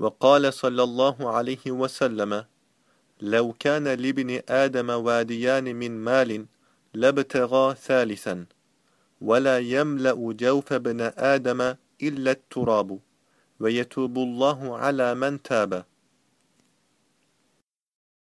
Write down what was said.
وقال صلى الله عليه وسلم لو كان لابن آدم واديان من مال لابتغى ثالثا ولا يملأ جوف ابن آدم إلا التراب ويتوب الله على من تاب.